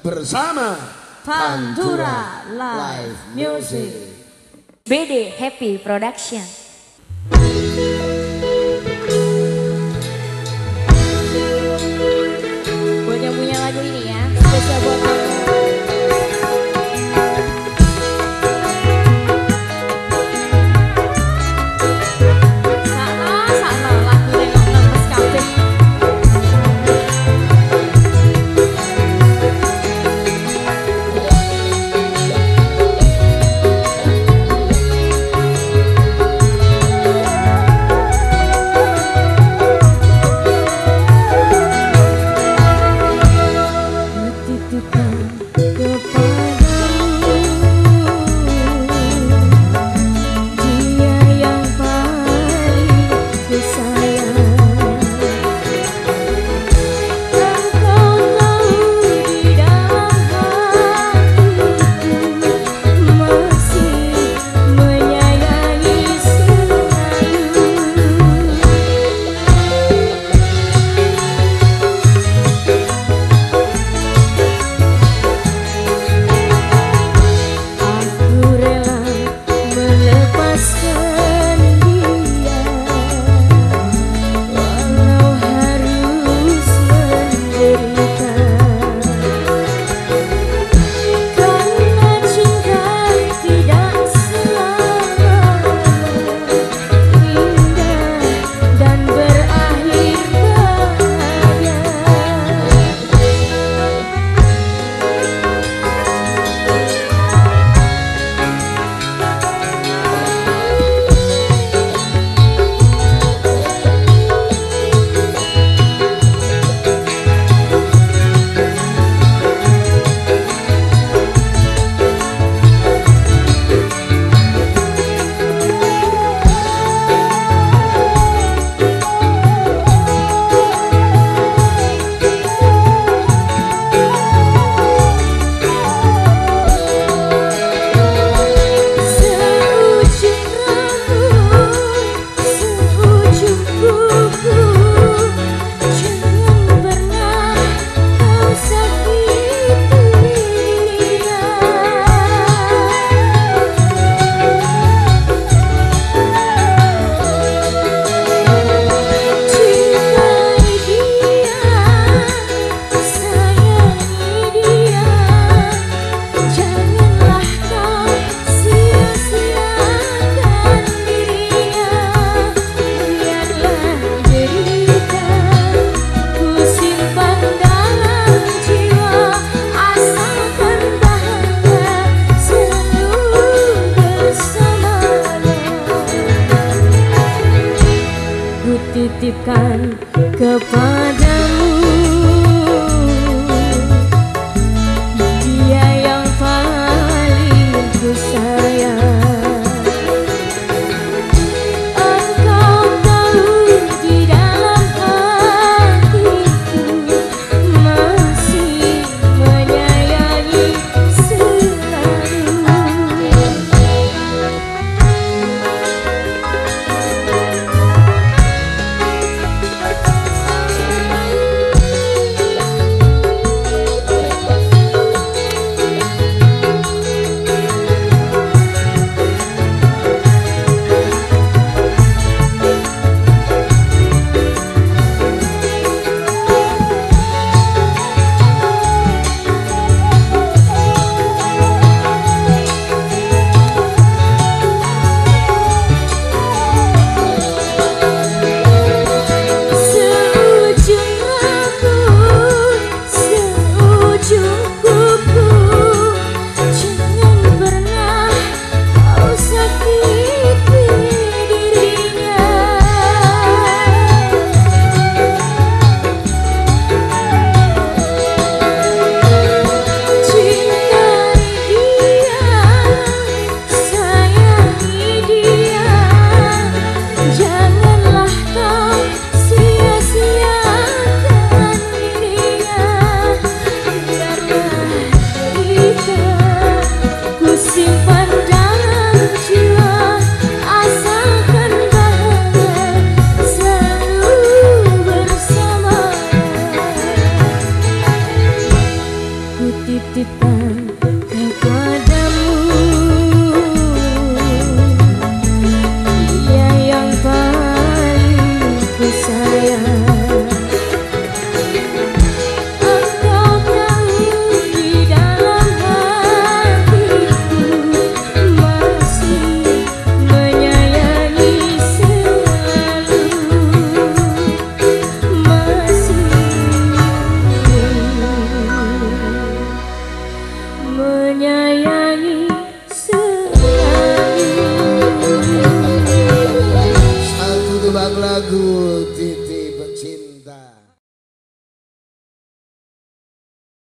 bersama Pantura Live Music. BD Happy Production.